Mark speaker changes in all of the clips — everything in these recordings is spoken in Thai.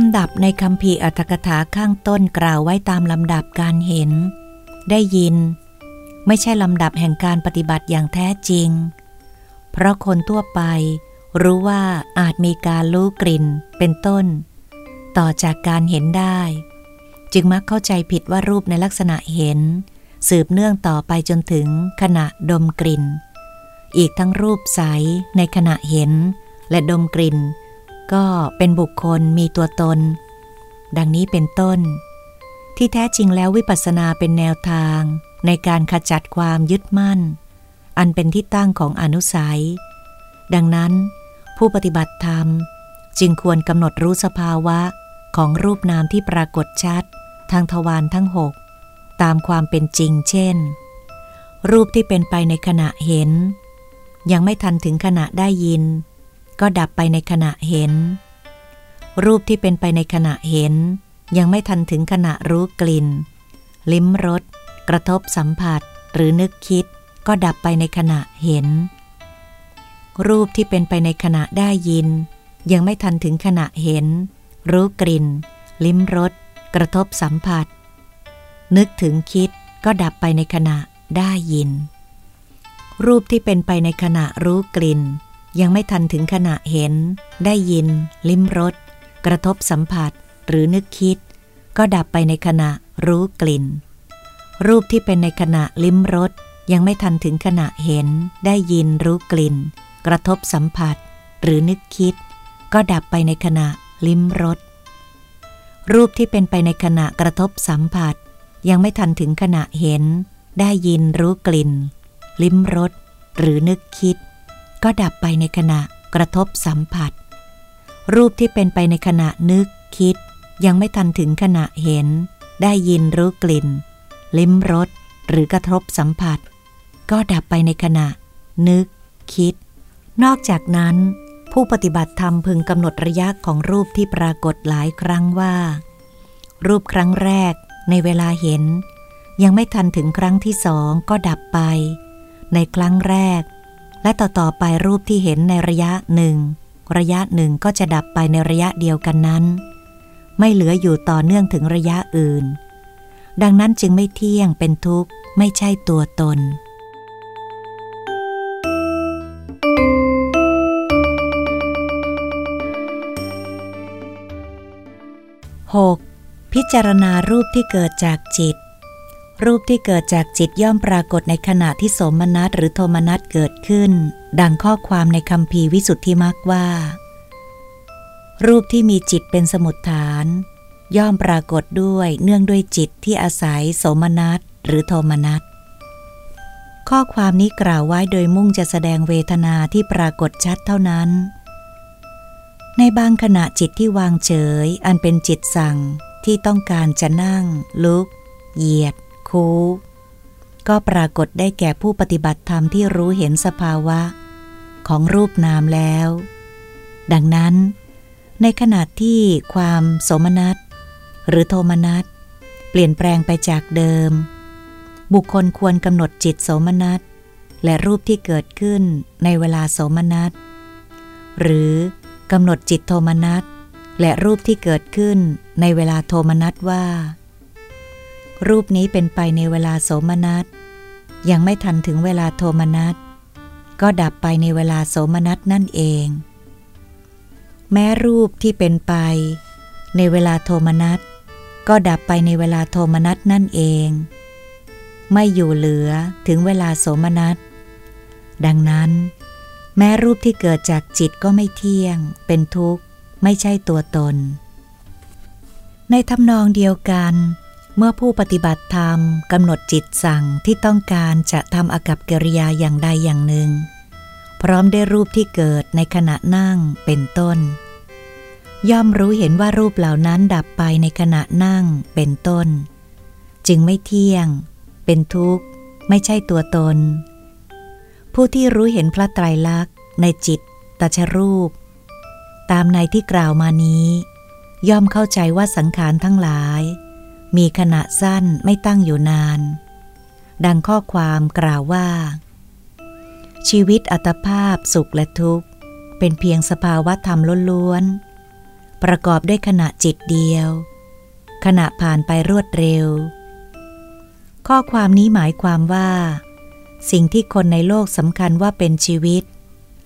Speaker 1: ลำดับในคำพีอัตถกถาข้างต้นกล่าวไว้ตามลำดับการเห็น ได้ยิน ไม่ใช่ลำดับแห่งการปฏิบัติอย่างแท้จริง เพราะคนทั่วไปรู้ว่าอาจมีการรู้กลิ่นเป็นต้น ต่อจากการเห็นได้ จึงมักเข้าใจผิดว่ารูปในลักษณะเห็น สืบเนื่องต่อไปจนถึงขณะดมกลิ่น อีกทั้งรูปใสในขณะเห็น และดมกลิ่น ก็เป็นบุคคลมีตัวตน ดังนี้เป็นต้น ที่แท้จริงแล้ววิปัสสนาเป็นแนวทางในการขจัดความยึดมั่น อันเป็นที่ตั้งของอนุสัย ดังนั้น ผู้ปฏิบัติธรรมจึงควรกำหนดรู้สภาวะของรูปนามที่ปรากฏชัด ทางทวารทั้งหกตามความเป็นจริง เช่น รูปที่เป็นไปในขณะเห็น ยังไม่ทันถึงขณะได้ยิน ก็ดับไปในขณะเห็น รูปที่เป็นไปในขณะเห็น ยังไม่ทันถึงขณะรู้กลิ่น ลิ้มรสกระทบสัมผัสหรือนึกคิด ก็ดับไปในขณะเห็น รูปที่เป็นไปในขณะได้ยิน ยังไม่ทันถึงขณะเห็น รู้กลิ่น ลิ้มรสกระทบสัมผัส นึกถึงคิดก็ดับไปในขณะได้ยิน รูปที่เป็นไปในขณะรู้กลิ่น ยังไม่ทันถึงขณะเห็น ได้ยิน ลิ้มรส กระทบสัมผัส หรือนึกคิด ก็ดับไปในขณะรู้กลิ่น รูปที่เป็นในขณะลิ้มรส ยังไม่ทันถึงขณะเห็น ได้ยินรู้กลิ่น กระทบสัมผัส หรือนึกคิด ก็ดับไปในขณะลิ้มรส รูปที่เป็นไปในขณะกระทบสัมผัส ยังไม่ทันถึงขณะเห็น ได้ยินรู้กลิ่น ลิ้มรส หรือนึกคิด ก็ดับไปในขณะกระทบสัมผัส รูปที่เป็นไปในขณะนึกคิด ยังไม่ทันถึงขณะเห็น ได้ยินรู้กลิ่น ลิ้มรสหรือกระทบสัมผัส ก็ดับไปในขณะ นึก คิด นอกจากนั้น ผู้ปฏิบัติธรรมพึงกำหนดระยะของรูปที่ปรากฏหลายครั้งว่า รูปครั้งแรกในเวลาเห็น ยังไม่ทันถึงครั้งที่สองก็ดับไป ในครั้งแรก และต่อๆไปรูปที่เห็นในระยะหนึ่ง ระยะหนึ่งก็จะดับไปในระยะเดียวกันนั้น ไม่เหลืออยู่ต่อเนื่องถึงระยะอื่น ดังนั้นจึงไม่เที่ยงเป็นทุกข์ไม่ใช่ตัวตน 6. พิจารณารูปที่เกิดจากจิต รูปที่เกิดจากจิตย่อมปรากฏในขณะที่สมนัตหรือโทมนัตเกิดขึ้น ดังข้อความในคำพีวิสุทธิมักว่า รูปที่มีจิตเป็นสมุดฐาน ย่อมปรากฏด้วยเนื่องด้วยจิตที่อาศัยสมนัตหรือโทมนัตข้อความนี้กล่าวไว้โดยมุ่งจะแสดงเวทนาที่ปรากฏชัดเท่านั้น ในบางขณะจิตที่วางเฉย อันเป็นจิตสั่งที่ต้องการจะนั่ง ลุก เหยียด คูก็ปรากฏได้แก่ผู้ปฏิบัติธรรมที่รู้เห็นสภาวะ ของรูปนามแล้ว ดังนั้น ในขณะที่ความโสมนัสหรือโทมนัสเปลี่ยนแปลงไปจากเดิม บุคคลควรกำหนดจิตโสมนัสและรูปที่เกิดขึ้นในเวลาโสมนัสหรือกำหนดจิตโทมนัสและรูปที่เกิดขึ้นในเวลาโทมนัสว่า รูปนี้เป็นไปในเวลาโสมนัส ยังไม่ทันถึงเวลาโทมนัส ก็ดับไปในเวลาโสมนัสนั่นเอง แม้รูปที่เป็นไป ในเวลาโทมนัส ก็ดับไปในเวลาโทมนัสนั่นเอง ไม่อยู่เหลือถึงเวลาโสมนัส ดังนั้น แม้รูปที่เกิดจากจิตก็ไม่เที่ยง เป็นทุกข์ ไม่ใช่ตัวตน ในทำนองเดียวกัน เมื่อผู้ปฏิบัติธรรมกำหนดจิตสั่งที่ต้องการจะทำอากับกิริยาอย่างใดอย่างหนึ่ง พร้อมได้รูปที่เกิดในขณะนั่งเป็นต้น ย่อมรู้เห็นว่ารูปเหล่านั้นดับไปในขณะนั่งเป็นต้น จึงไม่เที่ยง เป็นทุกข์ ไม่ใช่ตัวตน ผู้ที่รู้เห็นพระไตรลักษณ์ ในจิตตชรูป ตามในที่กล่าวมานี้ ย่อมเข้าใจว่าสังขารทั้งหลาย มีขณะสั้นไม่ตั้งอยู่นาน ดังข้อความกล่าวว่า ชีวิตอัตภาพสุขและทุกข์ เป็นเพียงสภาวะธรรมล้วนๆ ประกอบด้วยขณะจิตเดียว ขณะผ่านไปรวดเร็ว ข้อความนี้หมายความว่า สิ่งที่คนในโลกสำคัญว่าเป็นชีวิต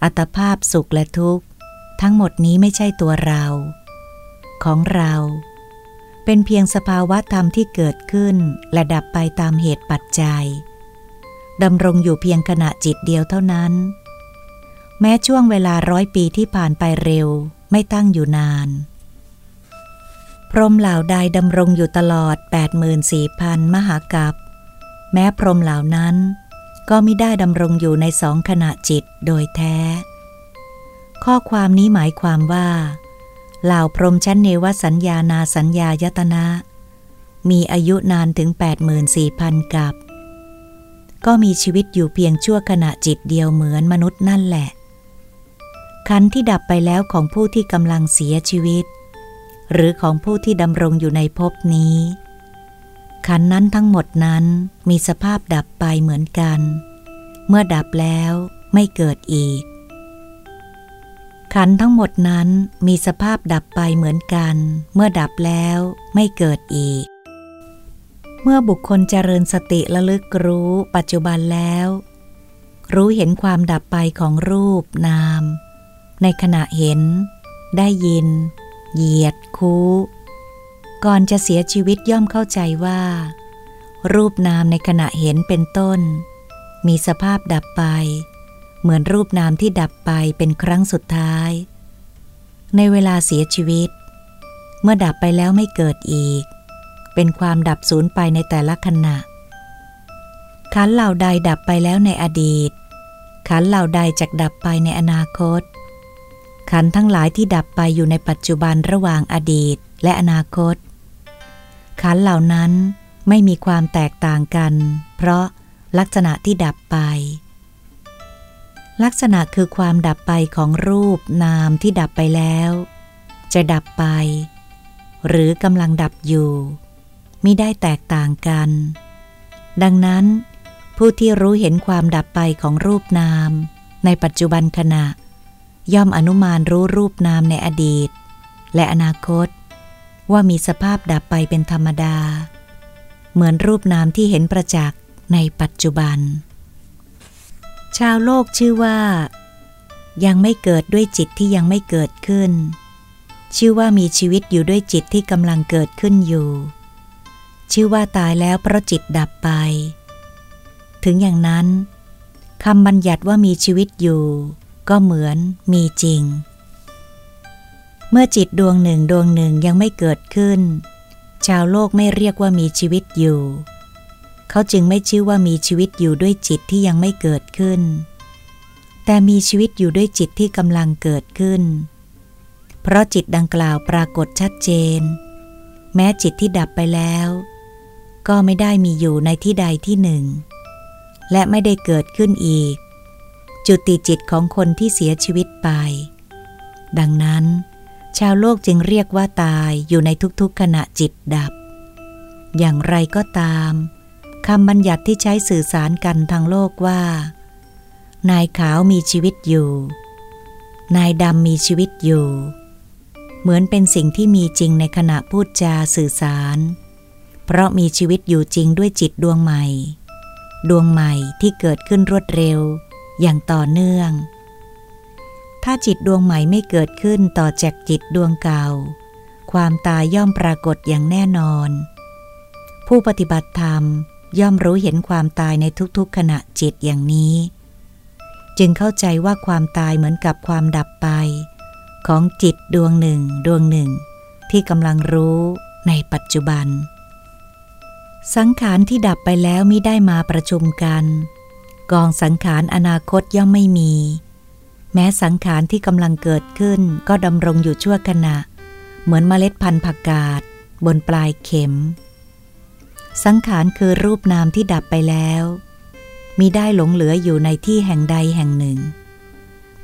Speaker 1: อัตภาพสุขและทุกข์ ทั้งหมดนี้ไม่ใช่ตัวเรา ของเรา เป็นเพียงสภาวะธรรมที่เกิดขึ้นและดับไปตามเหตุปัจจัยดำรงอยู่เพียงขณะจิตเดียวเท่านั้น แม้ช่วงเวลาร้อยปีที่ผ่านไปเร็วไม่ตั้งอยู่นาน พรมเหล่าใดดำรงอยู่ตลอด 84,000 มหากัปแม้พรมเหล่านั้น ก็ไม่ได้ดำรงอยู่ในสองขณะจิตโดยแท้ ข้อความนี้หมายความว่า เหล่าพรมชั้นเนวสัญญานาสัญญายตนะ มีอายุนานถึง 84,000 กับ ก็มีชีวิตอยู่เพียงชั่วขณะจิตเดียวเหมือนมนุษย์นั่นแหละ ขันที่ดับไปแล้วของผู้ที่กำลังเสียชีวิต หรือของผู้ที่ดำรงอยู่ในภพนี้ ขันนั้นทั้งหมดนั้นมีสภาพดับไปเหมือนกัน เมื่อดับแล้วไม่เกิดอีก ขันทั้งหมดนั้นมีสภาพดับไปเหมือนกัน เมื่อดับแล้วไม่เกิดอีก เมื่อบุคคลเจริญสติระลึกรู้ปัจจุบันแล้ว รู้เห็นความดับไปของรูปนาม ในขณะเห็น ได้ยิน เหยียด คูก่อนจะเสียชีวิตย่อมเข้าใจว่า รูปนามในขณะเห็นเป็นต้น มีสภาพดับไป เหมือนรูปนามที่ดับไปเป็นครั้งสุดท้าย ในเวลาเสียชีวิต เมื่อดับไปแล้วไม่เกิดอีก เป็นความดับสูญไปในแต่ละขณะ ขันเหล่าใดดับไปแล้วในอดีต ขันเหล่าใดจะดับไปในอนาคต ขันทั้งหลายที่ดับไปอยู่ในปัจจุบันระหว่างอดีตและอนาคต ขันเหล่านั้นไม่มีความแตกต่างกัน เพราะลักษณะที่ดับไป ลักษณะคือความดับไปของรูปนามที่ดับไปแล้ว จะดับไป หรือกำลังดับอยู่มิได้แตกต่างกัน ดังนั้น ผู้ที่รู้เห็นความดับไปของรูปนาม ในปัจจุบันขณะ ย่อมอนุมานรู้รูปนามในอดีต และอนาคต ว่ามีสภาพดับไปเป็นธรรมดา เหมือนรูปนามที่เห็นประจักษ์ในปัจจุบัน ชาวโลกชื่อว่า ยังไม่เกิดด้วยจิตที่ยังไม่เกิดขึ้น ชื่อว่ามีชีวิตอยู่ด้วยจิตที่กำลังเกิดขึ้นอยู่ ชื่อว่าตายแล้วเพราะจิตดับไป ถึงอย่างนั้นคำบัญญัติว่ามีชีวิตอยู่ ก็เหมือนมีจริง เมื่อจิตดวงหนึ่งดวงหนึ่งยังไม่เกิดขึ้น ชาวโลกไม่เรียกว่ามีชีวิตอยู่ เขาจึงไม่ชื่อว่ามีชีวิตอยู่ด้วยจิตที่ยังไม่เกิดขึ้น แต่มีชีวิตอยู่ด้วยจิตที่กำลังเกิดขึ้น เพราะจิตดังกล่าวปรากฏชัดเจน แม้จิตที่ดับไปแล้ว ก็ไม่ได้มีอยู่ในที่ใดที่หนึ่ง และไม่ได้เกิดขึ้นอีก จุติจิตของคนที่เสียชีวิตไป ดังนั้น ชาวโลกจึงเรียกว่าตายอยู่ในทุกๆขณะจิตดับอย่างไรก็ตาม คำบัญญัติที่ใช้สื่อสารกันทางโลกว่า นายขาวมีชีวิตอยู่ นายดำมีชีวิตอยู่ เหมือนเป็นสิ่งที่มีจริงในขณะพูดจาสื่อสาร เพราะมีชีวิตอยู่จริงด้วยจิตดวงใหม่ ดวงใหม่ที่เกิดขึ้นรวดเร็ว อย่างต่อเนื่อง ถ้าจิตดวงใหม่ไม่เกิดขึ้นต่อจากจิตดวงเก่า ความตายย่อมปรากฏอย่างแน่นอน ผู้ปฏิบัติธรรม ย่อมรู้เห็นความตายในทุกๆขณะจิตอย่างนี้ จึงเข้าใจว่าความตายเหมือนกับความดับไป ของจิตดวงหนึ่งดวงหนึ่ง ที่กำลังรู้ในปัจจุบัน สังขารที่ดับไปแล้วมิได้มาประชุมกัน กองสังขารอนาคตย่อมไม่มี แม้สังขารที่กำลังเกิดขึ้นก็ดำรงอยู่ชั่วขณะ เหมือนเมล็ดพันธุ์ผักกาดบนปลายเข็ม สังขารคือรูปนามที่ดับไปแล้วมีได้หลงเหลืออยู่ในที่แห่งใดแห่งหนึ่ง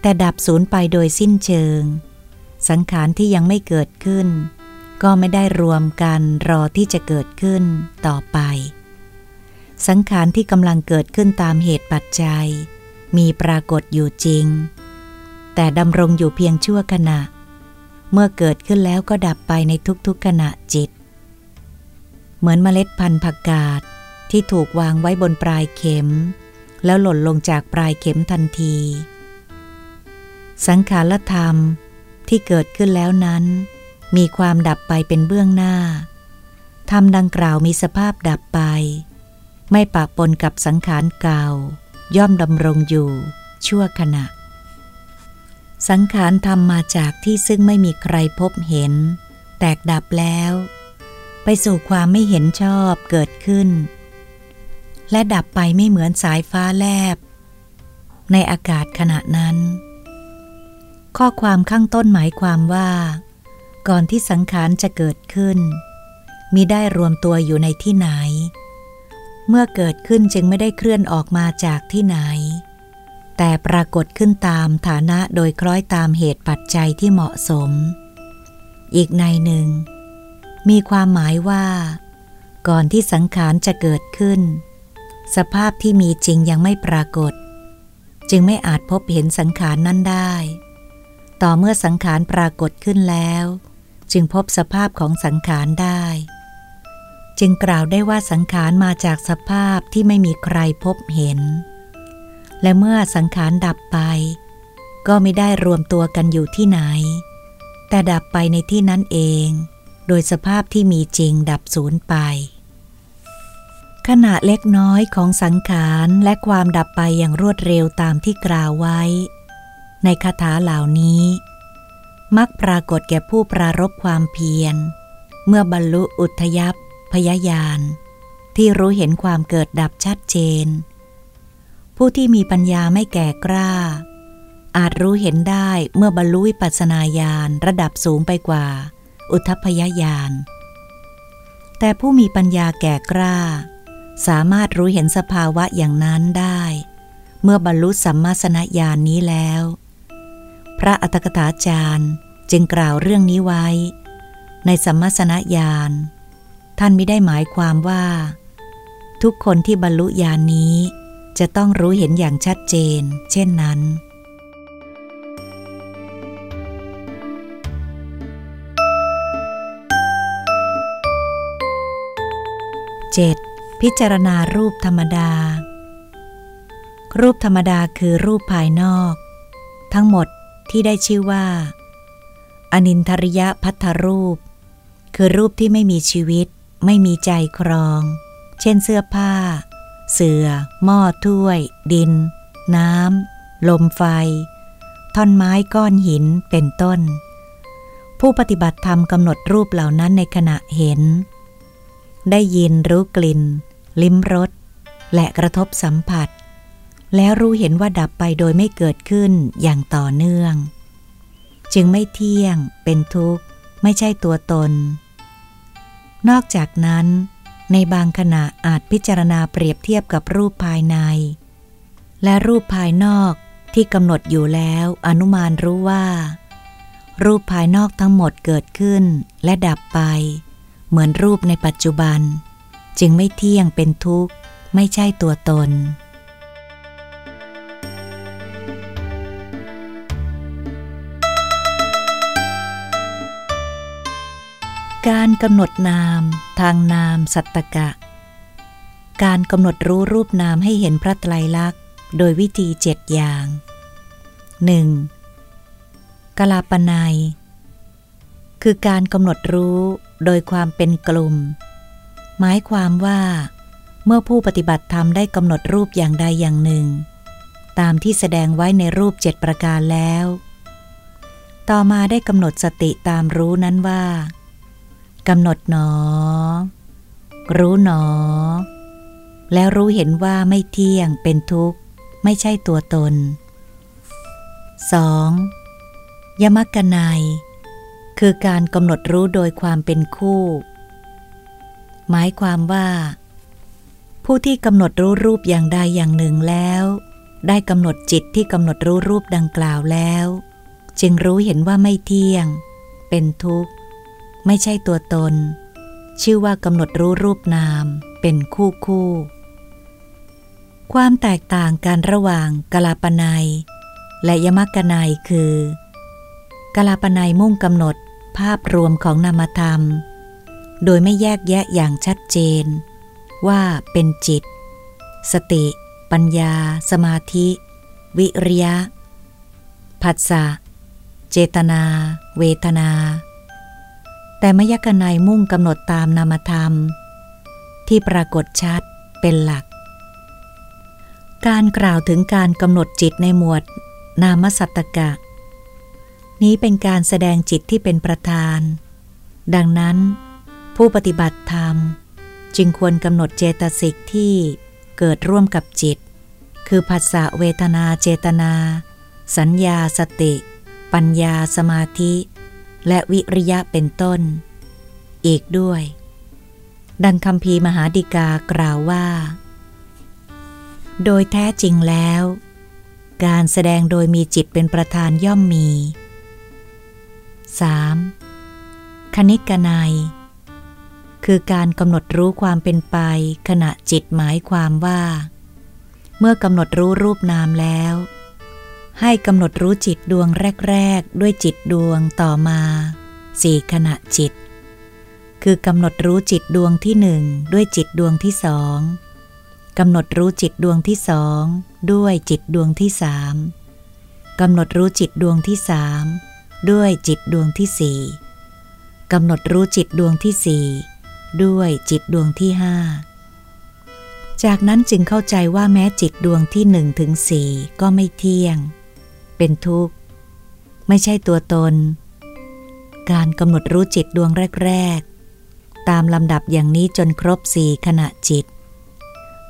Speaker 1: แต่ดับสูญไปโดยสิ้นเชิง สังขารที่ยังไม่เกิดขึ้น ก็ไม่ได้รวมกันรอที่จะเกิดขึ้นต่อไป สังขารที่กำลังเกิดขึ้นตามเหตุปัจจัย มีปรากฏอยู่จริง แต่ดำรงอยู่เพียงชั่วขณะ เมื่อเกิดขึ้นแล้วก็ดับไปในทุกๆขณะจิต เหมือนเมล็ดพันธุ์ผักกาดที่ถูกวางไว้บนปลายเข็ม แล้วหล่นลงจากปลายเข็มทันที สังขารธรรมที่เกิดขึ้นแล้วนั้น มีความดับไปเป็นเบื้องหน้าธรรมดังกล่าวมีสภาพดับไป ไม่ปะปนกับสังขารเก่า ย่อมดำรงอยู่ ชั่วขณะ สังขารทำมาจากที่ซึ่งไม่มีใครพบเห็น แตกดับแล้ว ไปสู่ความไม่เห็นชอบเกิดขึ้น และดับไปไม่เหมือนสายฟ้าแลบ ในอากาศขณะนั้น ข้อความข้างต้นหมายความว่า ก่อนที่สังขารจะเกิดขึ้นมิได้รวมตัวอยู่ในที่ไหน เมื่อเกิดขึ้นจึงไม่ได้เคลื่อนออกมาจากที่ไหน แต่ปรากฏขึ้นตามฐานะโดยคล้อยตามเหตุปัจจัยที่เหมาะสม อีกในหนึ่ง มีความหมายว่า ก่อนที่สังขารจะเกิดขึ้น สภาพที่มีจริงยังไม่ปรากฏ จึงไม่อาจพบเห็นสังขารนั้นได้ ต่อเมื่อสังขารปรากฏขึ้นแล้ว จึงพบสภาพของสังขารได้ จึงกล่าวได้ว่าสังขารมาจากสภาพที่ไม่มีใครพบเห็น และเมื่อสังขารดับไป ก็ไม่ได้รวมตัวกันอยู่ที่ไหน แต่ดับไปในที่นั้นเอง โดยสภาพที่มีจริงดับสูญไป ขณะเล็กน้อยของสังขารและความดับไปอย่างรวดเร็วตามที่กล่าวไว้ ในคาถาเหล่านี้ มักปรากฏแก่ผู้ปรารบความเพียร เมื่อบรรลุอุทยัพพยายาน ที่รู้เห็นความเกิดดับชัดเจน ผู้ที่มีปัญญาไม่แก่กล้า อาจรู้เห็นได้เมื่อบรรลุวิปัสนาญาณระดับสูงไปกว่า อุทพยายานแต่ผู้มีปัญญาแก่กล้า สามารถรู้เห็นสภาวะอย่างนั้นได้ เมื่อบรรลุสัมมาสนญาณนนี้แล้ว พระอัตถกถาจารย์จึงกล่าวเรื่องนี้ไว้ ในสัมมาสนญาณ ท่านไม่ได้หมายความว่า ทุกคนที่บรรลุญาณนนี้จะต้องรู้เห็นอย่างชัดเจน เช่นนั้น 7. พิจารณารูปธรรมดา รูปธรรมดาคือรูปภายนอก ทั้งหมดที่ได้ชื่อว่า อนินทริยพัทธรูป คือรูปที่ไม่มีชีวิต ไม่มีใจครอง เช่นเสื้อผ้า เสือ่อหม้อถ้วย ดิน น้ำ ลมไฟ ท่อนไม้ก้อนหินเป็นต้น ผู้ปฏิบัติธรรมกำหนดรูปเหล่านั้นในขณะเห็น ได้ยินรู้กลิ่น ลิ้มรสและกระทบสัมผัส แล้วรู้เห็นว่าดับไปโดยไม่เกิดขึ้นอย่างต่อเนื่อง จึงไม่เที่ยง เป็นทุกข์ ไม่ใช่ตัวตน นอกจากนั้น ในบางขณะอาจพิจารณาเปรียบเทียบกับรูปภายใน และรูปภายนอกที่กำหนดอยู่แล้วอนุมานรู้ว่า รูปภายนอกทั้งหมดเกิดขึ้นและดับไป เหมือนรูปในปัจจุบัน จึงไม่เที่ยงเป็นทุกข์ ไม่ใช่ตัวตน การกำหนดนามทางนามสัตตกะ การกำหนดรู้รูปนามให้เห็นพระไตรลักษณ์ โดยวิธีเจ็ดอย่าง 1. กลาปนัย คือการกำหนดรู้โดยความเป็นกลุ่ม หมายความว่า เมื่อผู้ปฏิบัติธรรมได้กำหนดรูปอย่างใดอย่างหนึ่ง ตามที่แสดงไว้ในรูปเจ็ดประการแล้ว ต่อมาได้กำหนดสติตามรู้นั้นว่ากำหนดหนอ รู้หนอ แล้วรู้เห็นว่าไม่เที่ยงเป็นทุกข์ ไม่ใช่ตัวตน 2. ยมกนัย คือการกำหนดรู้โดยความเป็นคู่ หมายความว่า ผู้ที่กำหนดรู้รูปอย่างใดอย่างหนึ่งแล้ว ได้กำหนดจิตที่กำหนดรู้รูปดังกล่าวแล้ว จึงรู้เห็นว่าไม่เที่ยง เป็นทุกข์ ไม่ใช่ตัวตน ชื่อว่ากำหนดรู้รูปนามเป็นคู่คู่ ความแตกต่างกันระหว่างกลาปนัย และยมกนัยคือกลาปนัยมุ่งกำหนด ภาพรวมของนามธรรม โดยไม่แยกแยะอย่างชัดเจน ว่าเป็นจิต สติ ปัญญา สมาธิ วิริยะผัสสะเจตนา เวทนา แต่มยกนัยมุ่งกำหนดตามนามธรรม ที่ปรากฏชัดเป็นหลัก การกล่าวถึงการกำหนดจิตในหมวด นามสัตตกะ นี้เป็นการแสดงจิตที่เป็นประธาน ดังนั้น ผู้ปฏิบัติธรรม จึงควรกำหนดเจตสิกที่เกิดร่วมกับจิต คือภาษาเวทนาเจตนา สัญญาสติ ปัญญาสมาธิ และวิริยะเป็นต้น อีกด้วย ดังคำพีมหาดิกากล่าวว่า โดยแท้จริงแล้ว การแสดงโดยมีจิตเป็นประธานย่อมมี 3. คณิกนัย คือการกำหนดรู้ความเป็นไป ขณะจิตหมายความว่า เมื่อกำหนดรู้รูปนามแล้ว ให้กำหนดรู้จิตดวงแรก ๆ ด้วยจิตดวงต่อมาสี่ขณะจิต คือกำหนดรู้จิตดวงที่หนึ่งด้วยจิตดวงที่สองกำหนดรู้จิตดวงที่สองด้วยจิตดวงที่สามกำหนดรู้จิตดวงที่สาม ด้วยจิตดวงที่สี่กำหนดรู้จิตดวงที่สี่ด้วยจิตดวงที่ห้าจากนั้นจึงเข้าใจว่าแม้จิตดวงที่หนึ่งถึงสี่ก็ไม่เที่ยง เป็นทุกข์ ไม่ใช่ตัวตน การกำหนดรู้จิตดวงแรก ๆ ตามลำดับอย่างนี้จนครบสี่ขณะจิต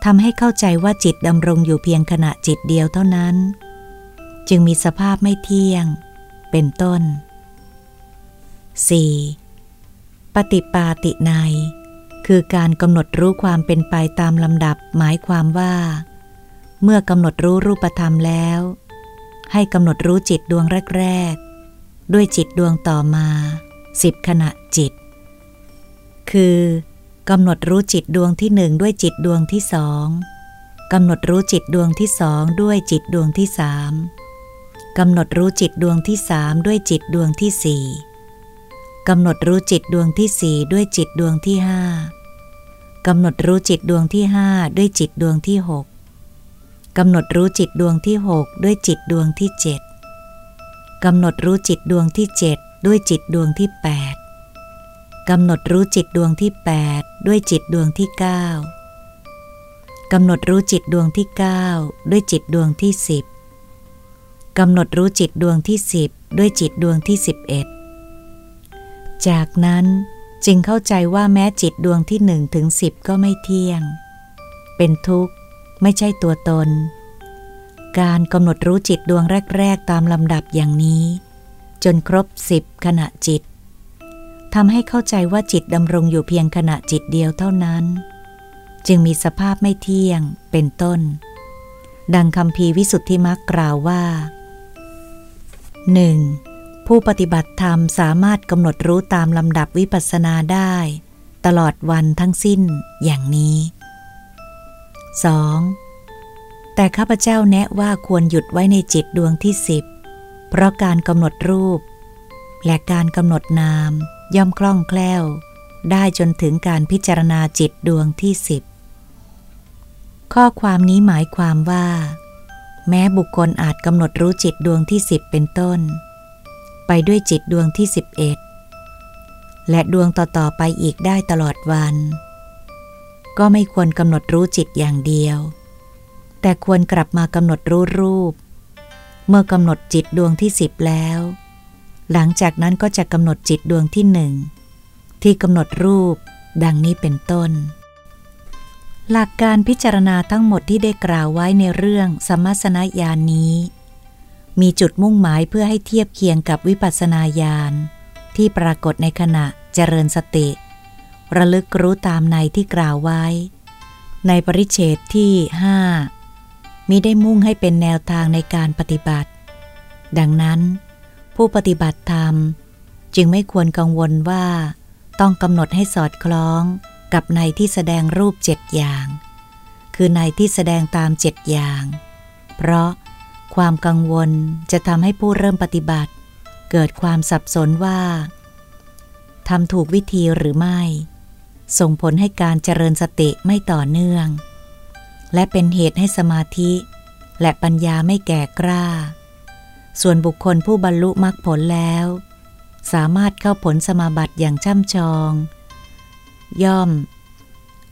Speaker 1: ทำให้เข้าใจว่าจิตดำรงอยู่เพียงขณะจิตเดียวเท่านั้น จึงมีสภาพไม่เที่ยง เป็นต้น 4. ปฏิปาติในคือการกำหนดรู้ความเป็นไปตามลำดับหมายความว่า เมื่อกำหนดรู้รูปธรรมแล้ว ให้กำหนดรู้จิตดวงแรก ๆ ด้วยจิตดวงต่อมาสิบขณะจิต คือกำหนดรู้จิตดวงที่หนึ่งด้วยจิตดวงที่สองกำหนดรู้จิตดวงที่สองด้วยจิตดวงที่สาม กำหนดรู้จิตดวงที่สามด้วยจิตดวงที่สี่กำหนดรู้จิตดวงที่สี่ด้วยจิตดวงที่ห้ากำหนดรู้จิตดวงที่ห้าด้วยจิตดวงที่หกกำหนดรู้จิตดวงที่หกด้วยจิตดวงที่เจ็ดกำหนดรู้จิตดวงที่เจ็ดด้วยจิตดวงที่แปดกำหนดรู้จิตดวงที่8ด้วยจิตดวงที่9กำหนดรู้จิตดวงที่9ด้วยจิตดวงที่10 กำหนดรู้จิตดวงที่10ด้วยจิตดวงที่11จากนั้นจึงเข้าใจว่าแม้จิตดวงที่หนึ่งถึงสิบก็ไม่เที่ยง เป็นทุกข์ไม่ใช่ตัวตน การกำหนดรู้จิตดวงแรก ๆ ตามลำดับอย่างนี้ จนครบสิบขณะจิตทำให้เข้าใจว่าจิตดำรงอยู่เพียงขณะจิตเดียวเท่านั้น จึงมีสภาพไม่เที่ยงเป็นต้น ดังคำพีวิสุทธิมักกล่าวว่า 1. ผู้ปฏิบัติธรรมสามารถกำหนดรู้ตามลำดับวิปัสสนาได้ ตลอดวันทั้งสิ้นอย่างนี้ 2. แต่ข้าพเจ้าแนะว่าควรหยุดไว้ในจิตดวงที่สิบเพราะการกำหนดรูป และการกำหนดนาม ย่อมคล่องแคล่ว ได้จนถึงการพิจารณาจิตดวงที่สิบข้อความนี้หมายความว่า แม้บุคคลอาจกำหนดรู้จิตดวงที่สิบเป็นต้น ไปด้วยจิตดวงที่สิบเอ็ดและดวงต่อๆไปอีกได้ตลอดวัน ก็ไม่ควรกำหนดรู้จิตอย่างเดียว แต่ควรกลับมากำหนดรู้รูป เมื่อกำหนดจิตดวงที่สิบแล้ว หลังจากนั้นก็จะกำหนดจิตดวงที่หนึ่งที่กำหนดรูป ดังนี้เป็นต้น หลักการพิจารณาทั้งหมดที่ได้กล่าวไว้ในเรื่องสมัสนญาณนี้ มีจุดมุ่งหมายเพื่อให้เทียบเคียงกับวิปัสสนาญาณที่ปรากฏในขณะเจริญสติ ระลึกรู้ตามในที่กล่าวไว้ ในปริเฉดที่ห้ามิได้มุ่งให้เป็นแนวทางในการปฏิบัติ ดังนั้น ผู้ปฏิบัติธรรม จึงไม่ควรกังวลว่า ต้องกำหนดให้สอดคล้อง กับในที่แสดงรูปเจ็ดอย่าง คือในที่แสดงตามเจ็ดอย่าง เพราะความกังวลจะทำให้ผู้เริ่มปฏิบัติ เกิดความสับสนว่าทำถูกวิธีหรือไม่ ส่งผลให้การเจริญสติไม่ต่อเนื่อง และเป็นเหตุให้สมาธิ และปัญญาไม่แก่กล้า ส่วนบุคคลผู้บรรลุมรรคผลแล้ว สามารถเข้าผลสมาบัติอย่างช่ำชอง ย่อม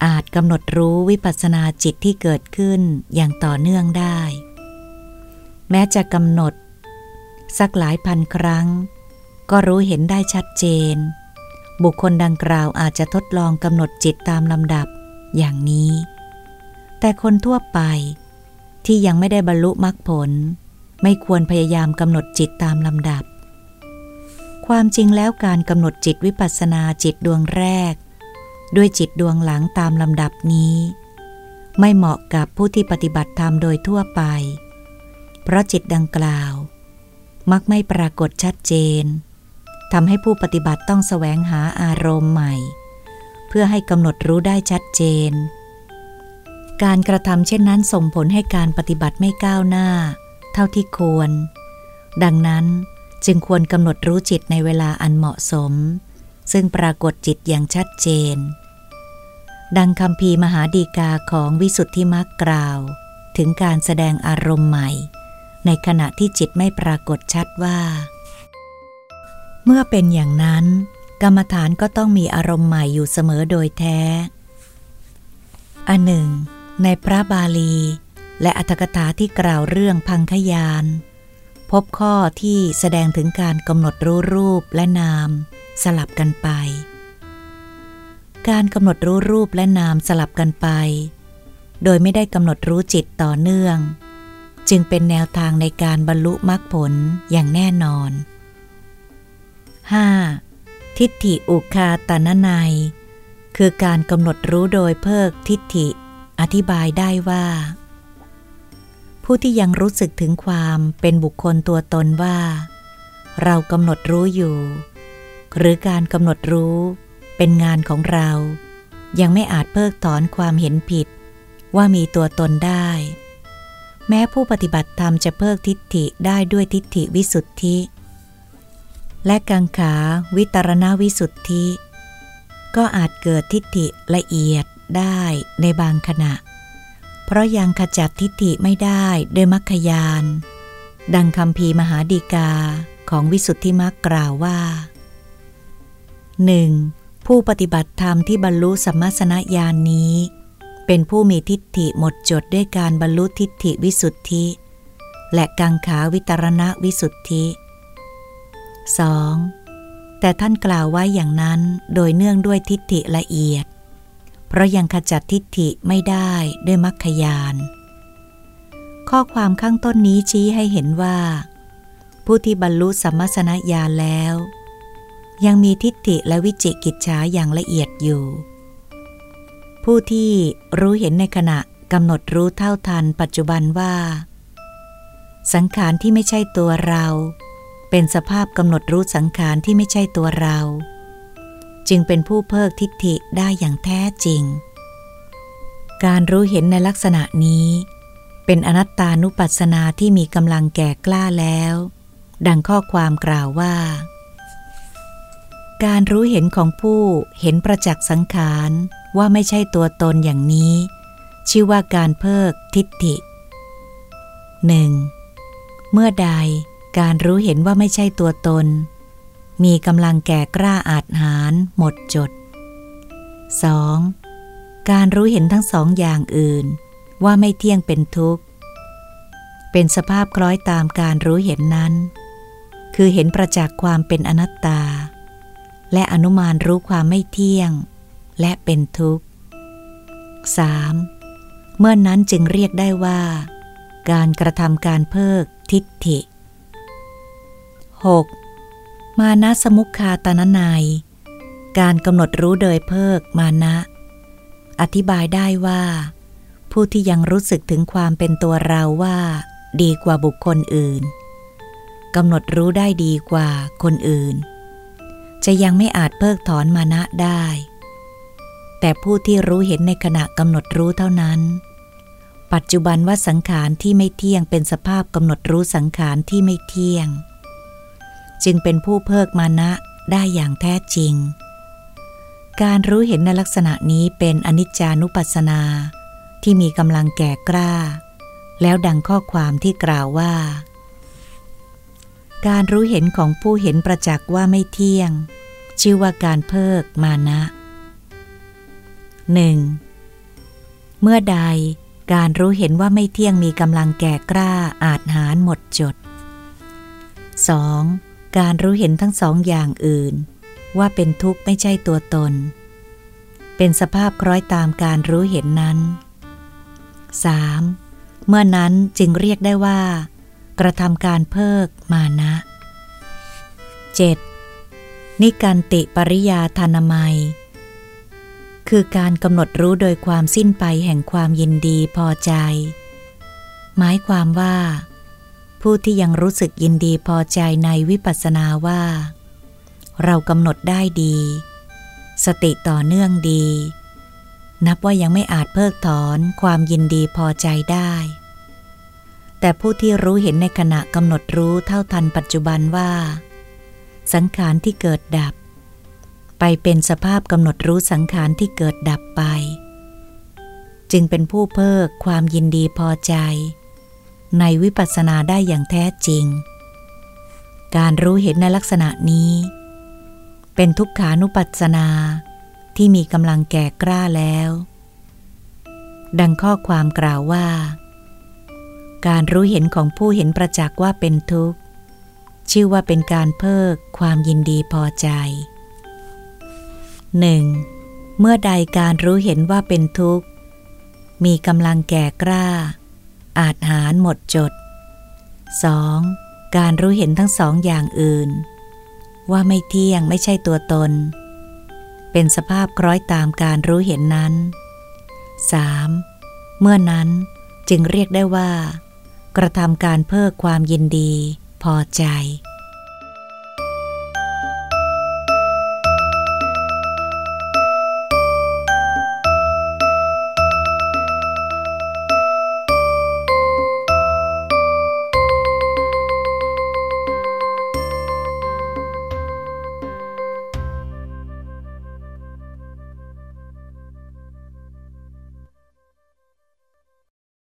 Speaker 1: อาจกำหนดรู้วิปัสนาจิตที่เกิดขึ้นอย่างต่อเนื่องได้ แม้จะกำหนด สักหลายพันครั้ง ก็รู้เห็นได้ชัดเจน บุคคลดังกล่าวอาจจะทดลองกำหนดจิตตามลำดับอย่างนี้ แต่คนทั่วไปที่ยังไม่ได้บรรลุมรรคผล ไม่ควรพยายามกำหนดจิตตามลำดับ ความจริงแล้วการกำหนดจิตวิปัสนาจิตดวงแรก ด้วยจิตดวงหลังตามลำดับนี้ ไม่เหมาะกับผู้ที่ปฏิบัติธรรมโดยทั่วไป เพราะจิตดังกล่าว มักไม่ปรากฏชัดเจนทำให้ผู้ปฏิบัติต้องแสวงหาอารมณ์ใหม่ เพื่อให้กำหนดรู้ได้ชัดเจน การกระทำเช่นนั้นส่งผลให้การปฏิบัติไม่ก้าวหน้า เท่าที่ควร ดังนั้นจึงควรกำหนดรู้จิตในเวลาอันเหมาะสม ซึ่งปรากฏจิตอย่างชัดเจน ดังคำพีมหาดีกาของวิสุทธิมักกล่าว ถึงการแสดงอารมณ์ใหม่ ในขณะที่จิตไม่ปรากฏชัดว่า เมื่อเป็นอย่างนั้น กรรมฐานก็ต้องมีอารมณ์ใหม่อยู่เสมอโดยแท้ อันหนึ่ง ในพระบาลี และอัตถกถาที่กล่าวเรื่องพังคยาน พบข้อที่แสดงถึงการกำหนดรู้รูปและนามสลับกันไป การกำหนดรู้รูปและนามสลับกันไป โดยไม่ได้กำหนดรู้จิตต่อเนื่อง จึงเป็นแนวทางในการบรรลุมรรคผลอย่างแน่นอน 5. ทิฏฐิอุคาตนนัย คือการกำหนดรู้โดยเพิกทิฏฐิ อธิบายได้ว่า ผู้ที่ยังรู้สึกถึงความเป็นบุคคลตัวตนว่า เรากำหนดรู้อยู่ หรือการกำหนดรู้เป็นงานของเรา ยังไม่อาจเพิกถอนความเห็นผิด ว่ามีตัวตนได้ แม้ผู้ปฏิบัติธรรมจะเพิกทิฏฐิได้ด้วยทิฏฐิวิสุทธิ และกังขาวิตรณวิสุทธิ ก็อาจเกิดทิฏฐิละเอียดได้ในบางขณะ เพราะยังขจัดทิฏฐิไม่ได้ด้วยมัคคยาน ดังคำพีมหาดีกาของวิสุทธิมักกล่าวว่า 1. ผู้ปฏิบัติธรรมที่บรรลุสัมมาสนญาณนนี้ เป็นผู้มีทิฏฐิหมดจดด้วยการบรรลุทิฏฐิวิสุทธิ และกังขาวิตรณวิสุทธิ 2. แต่ท่านกล่าวไว้อย่างนั้นโดยเนื่องด้วยทิฏฐิละเอียด เพราะยังขจัดทิฏฐิไม่ได้ด้วยมัคคยาน ข้อความข้างต้นนี้ชี้ให้เห็นว่า ผู้ที่บรรลุสัมมาสนญาณแล้ว ยังมีทิฏฐิและวิจิกิจฉาอย่างละเอียดอยู่ ผู้ที่รู้เห็นในขณะกำหนดรู้เท่าทันปัจจุบันว่า สังขารที่ไม่ใช่ตัวเรา เป็นสภาพกำหนดรู้สังขารที่ไม่ใช่ตัวเรา จึงเป็นผู้เพิกทิฏฐิได้อย่างแท้จริง การรู้เห็นในลักษณะนี้ เป็นอนัตตานุปัสสนาที่มีกำลังแก่กล้าแล้ว ดังข้อความกล่าวว่า การรู้เห็นของผู้เห็นประจักษ์สังขารว่าไม่ใช่ตัวตนอย่างนี้ ชื่อว่าการเพิกทิฏฐิหนึ่งเมื่อใดการรู้เห็นว่าไม่ใช่ตัวตน มีกำลังแก่กล้าอาจหารหมดจด 2. การรู้เห็นทั้งสองอย่างอื่น ว่าไม่เที่ยงเป็นทุกข์ เป็นสภาพคล้อยตามการรู้เห็นนั้น คือเห็นประจักษ์ความเป็นอนัตตา และอนุมานรู้ความไม่เที่ยง และเป็นทุกข์ 3. เมื่อนนั้นจึงเรียกได้ว่า การกระทำการเพิกทิฏฐิ 6. มานะสมุคคาตนนายการกำหนดรู้โดยเพิกมานะ อธิบายได้ว่า ผู้ที่ยังรู้สึกถึงความเป็นตัวเราว่า ดีกว่าบุคคลอื่นกำหนดรู้ได้ดีกว่าคนอื่น จะยังไม่อาจเพิกถอนมานะได้ แต่ผู้ที่รู้เห็นในขณะกำหนดรู้เท่านั้น ปัจจุบันว่าสังขารที่ไม่เที่ยงเป็นสภาพกำหนดรู้สังขารที่ไม่เที่ยง จึงเป็นผู้เพิกมานะได้อย่างแท้จริง การรู้เห็นในลักษณะนี้เป็นอนิจจานุปัสสนาที่มีกำลังแก่กล้า แล้วดังข้อความที่กล่าวว่า การรู้เห็นของผู้เห็นประจักษ์ว่าไม่เที่ยง ชื่อว่าการเพิกมานะหนึ่งเมื่อใดการรู้เห็นว่าไม่เที่ยงมีกำลังแก่กล้าอาจหารหมดจด 2. การรู้เห็นทั้งสองอย่างอื่น ว่าเป็นทุกข์ไม่ใช่ตัวตน เป็นสภาพคล้อยตามการรู้เห็นนั้น 3. เมื่อนั้นจึงเรียกได้ว่า กระทำการเพิกมานะ 7. นิการติปริยาธนามัย คือการกำหนดรู้โดยความสิ้นไปแห่งความยินดีพอใจ หมายความว่า ผู้ที่ยังรู้สึกยินดีพอใจในวิปัสสนาว่า เรากำหนดได้ดี สติต่อเนื่องดี นับว่ายังไม่อาจเพิกถอนความยินดีพอใจได้ แต่ผู้ที่รู้เห็นในขณะกำหนดรู้เท่าทันปัจจุบันว่า สังขารที่เกิดดับ ไปเป็นสภาพกำหนดรู้สังขารที่เกิดดับไป จึงเป็นผู้เพิกความยินดีพอใจ ในวิปัสสนาได้อย่างแท้จริง การรู้เห็นในลักษณะนี้ เป็นทุกขานุปัสสนาที่มีกำลังแก่กล้าแล้ว ดังข้อความกล่าวว่า การรู้เห็นของผู้เห็นประจักษ์ว่าเป็นทุกข์ ชื่อว่าเป็นการเพิกความยินดีพอใจหนึ่งเมื่อใดการรู้เห็นว่าเป็นทุกข์ มีกำลังแก่กล้า อาจหารหมดจด 2. การรู้เห็นทั้งสองอย่างอื่น ว่าไม่เที่ยงไม่ใช่ตัวตน เป็นสภาพคล้อยตามการรู้เห็นนั้น 3. เมื่อนั้นจึงเรียกได้ว่า กระทำการเพิกความยินดี พอใจ